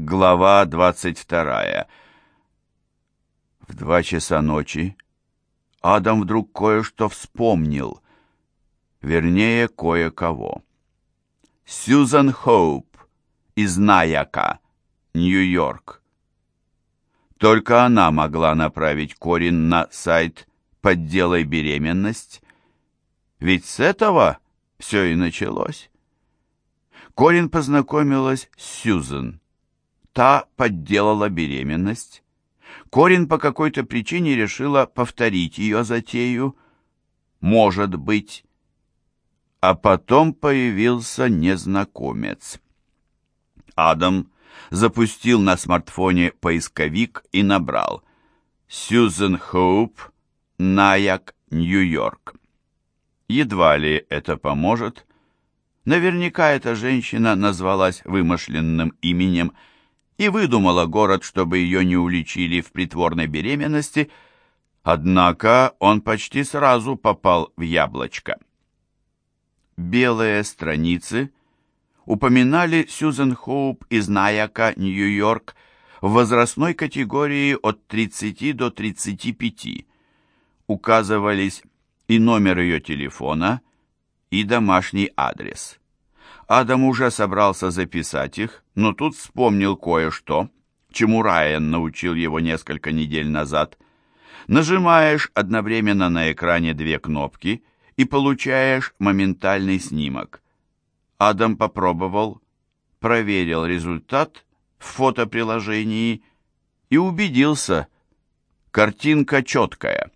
Глава 22. В два часа ночи Адам вдруг кое-что вспомнил, вернее, кое-кого. Сьюзан Хоуп из Наяка, Нью-Йорк. Только она могла направить Корин на сайт «Подделай беременность», ведь с этого все и началось. Корин познакомилась с Сьюзан. Та подделала беременность. Корин по какой-то причине решила повторить ее затею. Может быть. А потом появился незнакомец. Адам запустил на смартфоне поисковик и набрал «Сьюзен Хоуп, Наяк, Нью-Йорк». Едва ли это поможет. Наверняка эта женщина назвалась вымышленным именем и выдумала город, чтобы ее не уличили в притворной беременности, однако он почти сразу попал в яблочко. Белые страницы упоминали Сьюзен Хоуп из Наяка, Нью-Йорк, в возрастной категории от 30 до 35. Указывались и номер ее телефона, и домашний адрес. Адам уже собрался записать их, но тут вспомнил кое-что, чему Райан научил его несколько недель назад. Нажимаешь одновременно на экране две кнопки и получаешь моментальный снимок. Адам попробовал, проверил результат в фотоприложении и убедился, картинка четкая.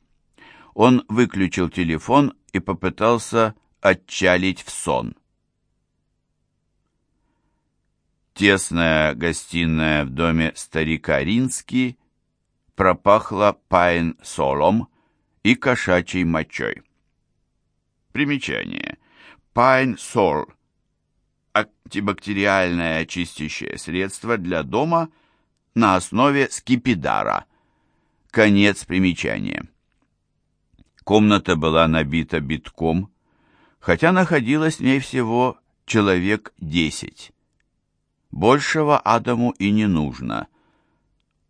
Он выключил телефон и попытался отчалить в сон. Тесная гостиная в доме старика Рински пропахла пайн-солом и кошачьей мочой. Примечание. Пайн-сол – антибактериальное чистящее средство для дома на основе скипидара. Конец примечания. Комната была набита битком, хотя находилось в ней всего человек десять. Большего Адаму и не нужно.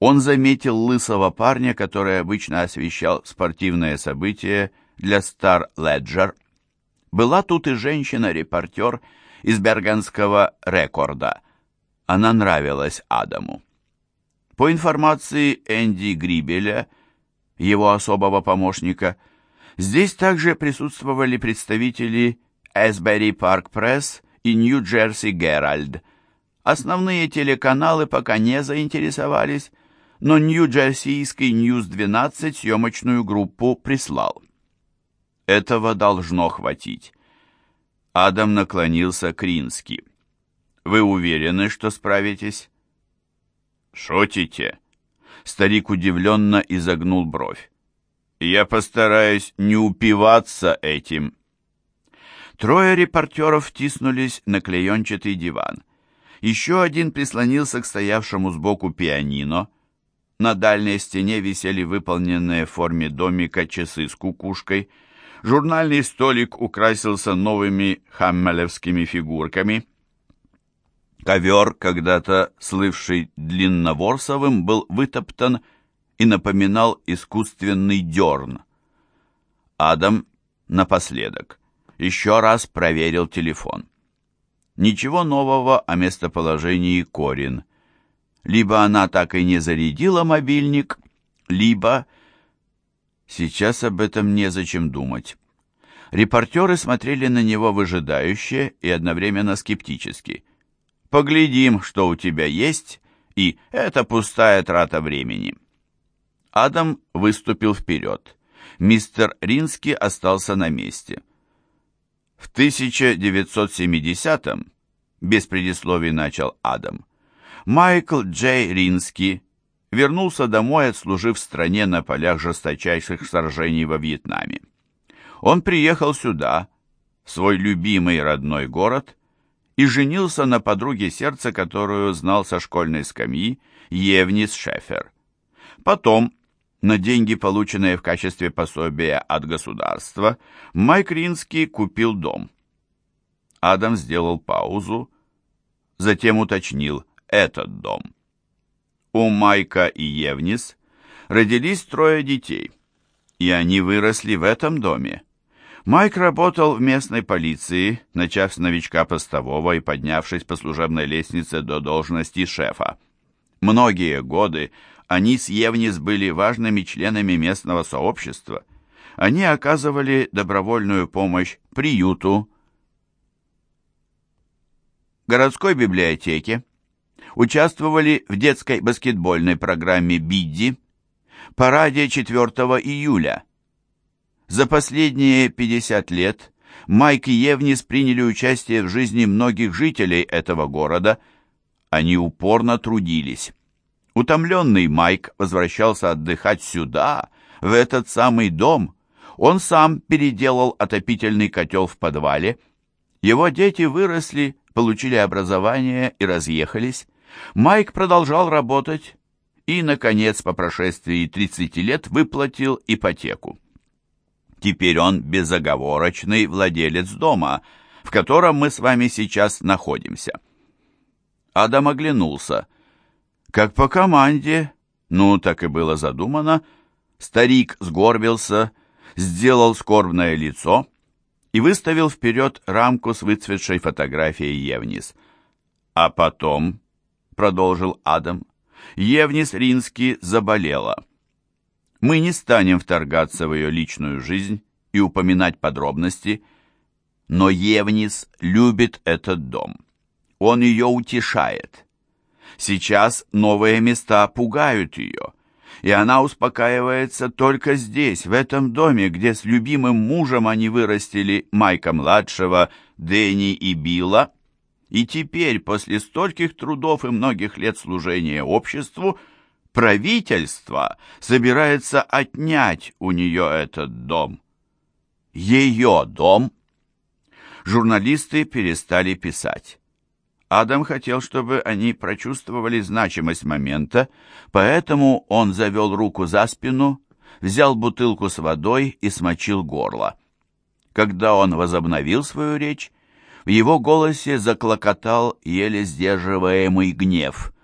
Он заметил лысого парня, который обычно освещал спортивные события для Star Ledger. Была тут и женщина-репортер из Бергенского рекорда. Она нравилась Адаму. По информации Энди Грибеля, его особого помощника, здесь также присутствовали представители Эсбери Парк Пресс и Нью-Джерси Геральд – Основные телеканалы пока не заинтересовались, но Нью-Джерсийский Ньюс-12 съемочную группу прислал. Этого должно хватить. Адам наклонился к Рински. «Вы уверены, что справитесь?» «Шутите?» Старик удивленно изогнул бровь. «Я постараюсь не упиваться этим». Трое репортеров втиснулись на клеенчатый диван. Еще один прислонился к стоявшему сбоку пианино. На дальней стене висели выполненные в форме домика часы с кукушкой. Журнальный столик украсился новыми хаммелевскими фигурками. Ковер, когда-то слывший длинноворсовым, был вытоптан и напоминал искусственный дерн. Адам напоследок еще раз проверил телефон. Ничего нового о местоположении Корин. Либо она так и не зарядила мобильник, либо... Сейчас об этом незачем думать. Репортеры смотрели на него выжидающе и одновременно скептически. «Поглядим, что у тебя есть», и «это пустая трата времени». Адам выступил вперед. Мистер Рински остался на месте. В 1970-м, без предисловий начал Адам, Майкл Джей Рински вернулся домой, отслужив в стране на полях жесточайших сражений во Вьетнаме. Он приехал сюда, в свой любимый родной город, и женился на подруге сердца, которую знал со школьной скамьи, Евнис Шефер. Потом на деньги, полученные в качестве пособия от государства, Майк Ринский купил дом. Адам сделал паузу, затем уточнил «этот дом». У Майка и Евнис родились трое детей, и они выросли в этом доме. Майк работал в местной полиции, начав с новичка постового и поднявшись по служебной лестнице до должности шефа. Многие годы они с Евнис были важными членами местного сообщества. Они оказывали добровольную помощь приюту, городской библиотеке, участвовали в детской баскетбольной программе «Бидди», параде 4 июля. За последние 50 лет Майк и Евнис приняли участие в жизни многих жителей этого города. Они упорно трудились. Утомленный Майк возвращался отдыхать сюда, в этот самый дом. Он сам переделал отопительный котел в подвале. Его дети выросли, получили образование и разъехались. Майк продолжал работать и, наконец, по прошествии 30 лет выплатил ипотеку. Теперь он безоговорочный владелец дома, в котором мы с вами сейчас находимся. Адам оглянулся. Как по команде, ну, так и было задумано, старик сгорбился, сделал скорбное лицо и выставил вперед рамку с выцветшей фотографией Евнис. А потом продолжил Адам. Евнис Рински заболела. Мы не станем вторгаться в ее личную жизнь и упоминать подробности, но Евнис любит этот дом. Он ее утешает. Сейчас новые места пугают ее, и она успокаивается только здесь, в этом доме, где с любимым мужем они вырастили Майка-младшего, Дэнни и Билла, и теперь, после стольких трудов и многих лет служения обществу, правительство собирается отнять у нее этот дом. Ее дом. Журналисты перестали писать. Адам хотел, чтобы они прочувствовали значимость момента, поэтому он завел руку за спину, взял бутылку с водой и смочил горло. Когда он возобновил свою речь, в его голосе заклокотал еле сдерживаемый гнев.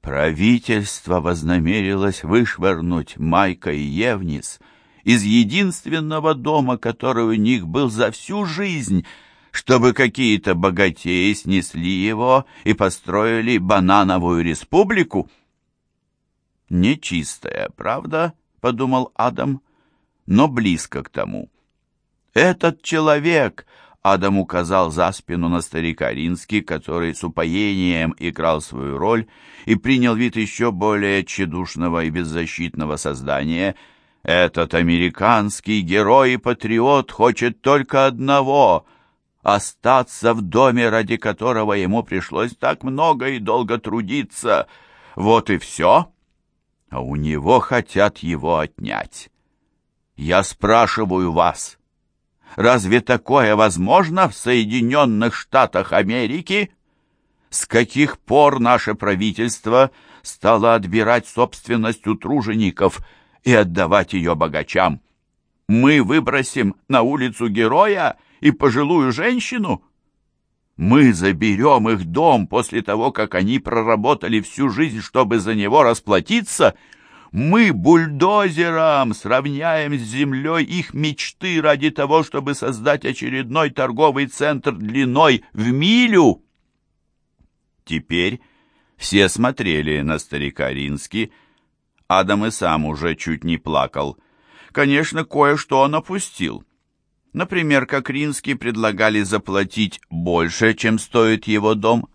Правительство вознамерилось вышвырнуть Майка и Евнис из единственного дома, который у них был за всю жизнь, чтобы какие-то богатеи снесли его и построили банановую республику. «Нечистая, правда?» — подумал Адам, — «но близко к тому». «Этот человек Адам указал за спину на старика Рински, который с упоением играл свою роль и принял вид еще более тщедушного и беззащитного создания. Этот американский герой и патриот хочет только одного — остаться в доме, ради которого ему пришлось так много и долго трудиться. Вот и все. А у него хотят его отнять. Я спрашиваю вас — Разве такое возможно в Соединенных Штатах Америки? С каких пор наше правительство стало отбирать собственность у тружеников и отдавать ее богачам? Мы выбросим на улицу героя и пожилую женщину? Мы заберем их дом после того, как они проработали всю жизнь, чтобы за него расплатиться – мы бульдозером сравняем с землей их мечты ради того, чтобы создать очередной торговый центр длиной в милю. Теперь все смотрели на старика Рински. Адам и сам уже чуть не плакал. Конечно, кое-что он опустил. Например, как Рински предлагали заплатить больше, чем стоит его дом.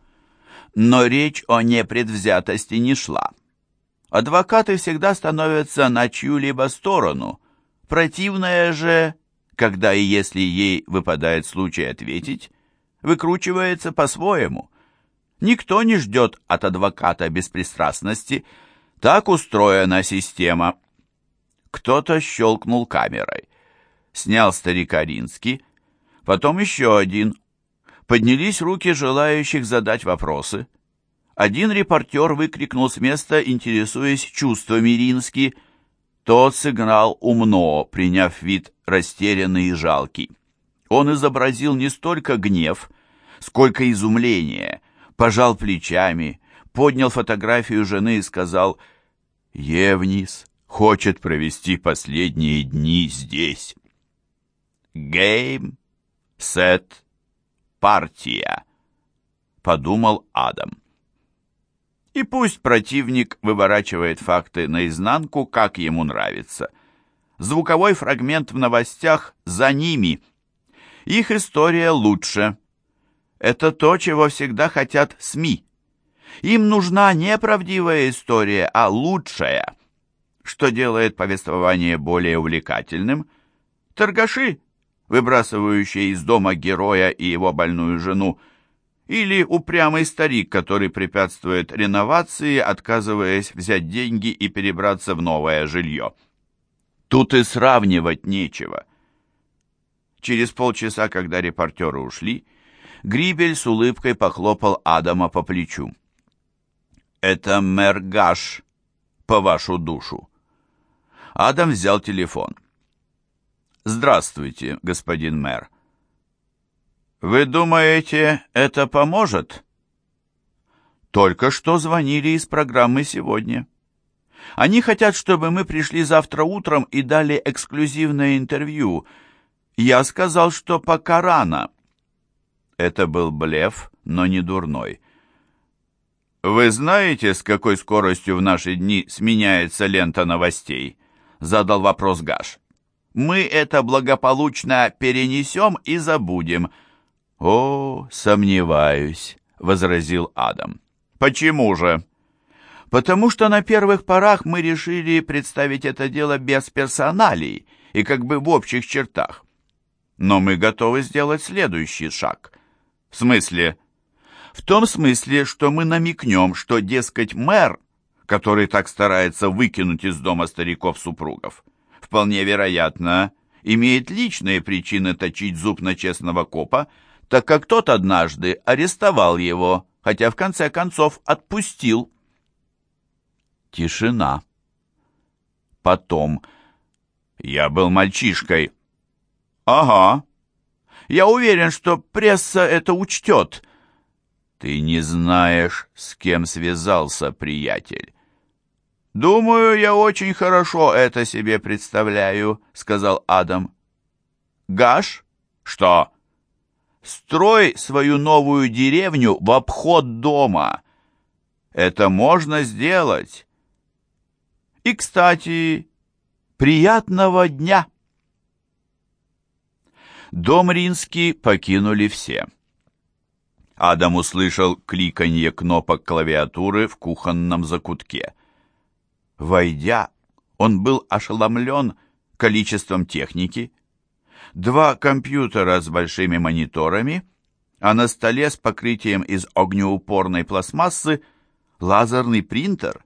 Но речь о непредвзятости не шла. Адвокаты всегда становятся на чью-либо сторону. Противная же, когда и если ей выпадает случай ответить, выкручивается по-своему. Никто не ждет от адвоката беспристрастности. Так устроена система. Кто-то щелкнул камерой. Снял старика Рински, потом еще один. Поднялись руки желающих задать вопросы. Один репортер выкрикнул с места, интересуясь чувствами Рински. Тот сыграл умно, приняв вид растерянный и жалкий. Он изобразил не столько гнев, сколько изумление, пожал плечами, поднял фотографию жены и сказал «Евнис хочет провести последние дни здесь». «Гейм, сет, партия», — подумал Адам. И пусть противник выворачивает факты наизнанку, как ему нравится. Звуковой фрагмент в новостях за ними. Их история лучше. Это то, чего всегда хотят СМИ. Им нужна не правдивая история, а лучшая. Что делает повествование более увлекательным? Торгаши, выбрасывающие из дома героя и его больную жену, или упрямый старик, который препятствует реновации, отказываясь взять деньги и перебраться в новое жилье. Тут и сравнивать нечего. Через полчаса, когда репортеры ушли, Грибель с улыбкой похлопал Адама по плечу. «Это мэр Гаш, по вашу душу». Адам взял телефон. «Здравствуйте, господин мэр». «Вы думаете, это поможет?» «Только что звонили из программы сегодня. Они хотят, чтобы мы пришли завтра утром и дали эксклюзивное интервью. Я сказал, что пока рано». Это был блеф, но не дурной. «Вы знаете, с какой скоростью в наши дни сменяется лента новостей?» — задал вопрос Гаш. «Мы это благополучно перенесем и забудем». «О, сомневаюсь», — возразил Адам. «Почему же?» «Потому что на первых порах мы решили представить это дело без персоналей и как бы в общих чертах. Но мы готовы сделать следующий шаг. В смысле, в том смысле, что мы намекнем, что, дескать, мэр, который так старается выкинуть из дома стариков-супругов, вполне вероятно, имеет личные причины точить зуб на честного копа, так как тот однажды арестовал его, хотя в конце концов отпустил. Тишина. Потом. Я был мальчишкой. Ага. Я уверен, что пресса это учтет, «Ты не знаешь, с кем связался, приятель». «Думаю, я очень хорошо это себе представляю», — сказал Адам. «Гаш? Что?» «Строй свою новую деревню в обход дома. Это можно сделать. И, кстати, приятного дня!» Дом Ринский покинули все. Адам услышал кликанье кнопок клавиатуры в кухонном закутке. Войдя, он был ошеломлен количеством техники. Два компьютера с большими мониторами, а на столе с покрытием из огнеупорной пластмассы лазерный принтер.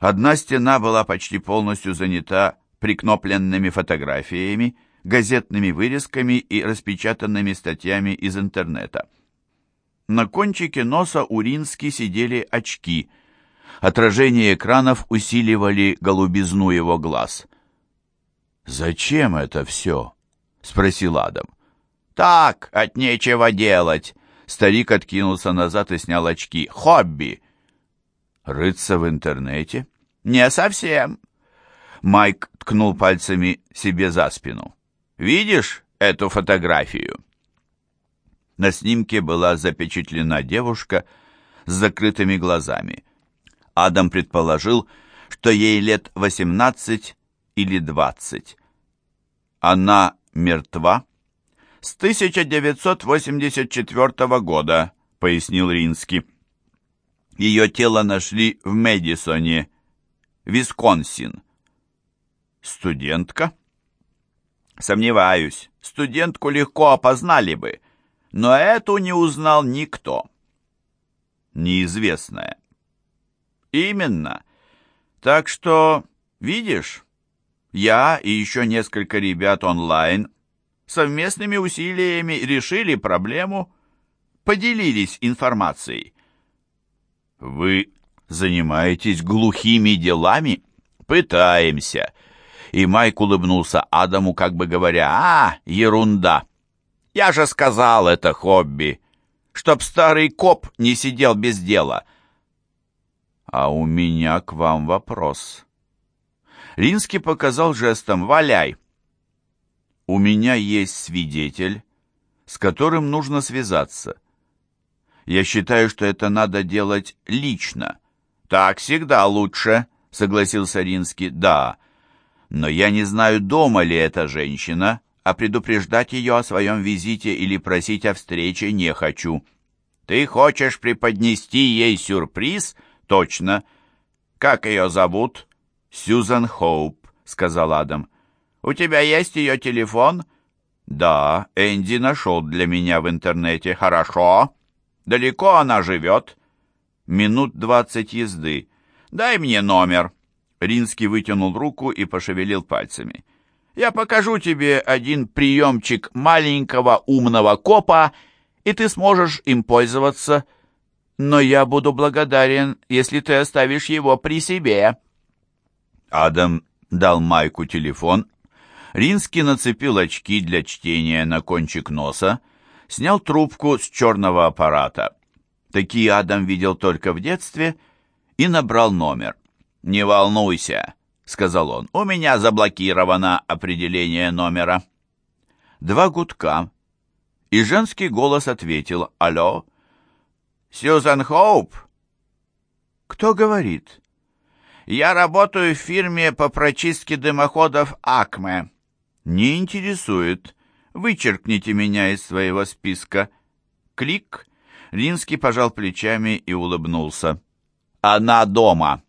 Одна стена была почти полностью занята прикнопленными фотографиями, газетными вырезками и распечатанными статьями из интернета. На кончике носа у Рински сидели очки. Отражение экранов усиливали голубизну его глаз. «Зачем это все?» — спросил Адам. «Так, от нечего делать!» Старик откинулся назад и снял очки. «Хобби!» «Рыться в интернете?» «Не совсем!» Майк ткнул пальцами себе за спину. «Видишь эту фотографию?» На снимке была запечатлена девушка с закрытыми глазами. Адам предположил, что ей лет 18 или 20. Она мертва? С 1984 года, пояснил Ринский. Ее тело нашли в Мэдисоне, Висконсин. Студентка? Сомневаюсь, студентку легко опознали бы но эту не узнал никто. Неизвестная. Именно. Так что, видишь, я и еще несколько ребят онлайн совместными усилиями решили проблему, поделились информацией. Вы занимаетесь глухими делами? Пытаемся. И Майк улыбнулся Адаму, как бы говоря, «А, ерунда!» Я же сказал, это хобби. Чтоб старый коп не сидел без дела. «А у меня к вам вопрос». Ринский показал жестом «Валяй». «У меня есть свидетель, с которым нужно связаться. Я считаю, что это надо делать лично». «Так всегда лучше», — согласился Ринский. «Да, но я не знаю, дома ли эта женщина, а предупреждать ее о своем визите или просить о встрече не хочу». «Ты хочешь преподнести ей сюрприз?» «Точно. Как ее зовут?» «Сьюзан Хоуп», — сказал Адам. «У тебя есть ее телефон?» «Да, Энди нашел для меня в интернете. Хорошо. Далеко она живет?» «Минут двадцать езды. Дай мне номер». Ринский вытянул руку и пошевелил пальцами. «Я покажу тебе один приемчик маленького умного копа, и ты сможешь им пользоваться. Но я буду благодарен, если ты оставишь его при себе». Адам дал Майку телефон. Ринский нацепил очки для чтения на кончик носа, снял трубку с черного аппарата. Такие Адам видел только в детстве и набрал номер. «Не волнуйся», — сказал он, — «у меня заблокировано определение номера». Два гудка, и женский голос ответил «Алло?» «Сьюзан Хоуп?» «Кто говорит?» «Я работаю в фирме по прочистке дымоходов «Акме». «Не интересует. Вычеркните меня из своего списка». Клик. Ринский пожал плечами и улыбнулся. «Она дома».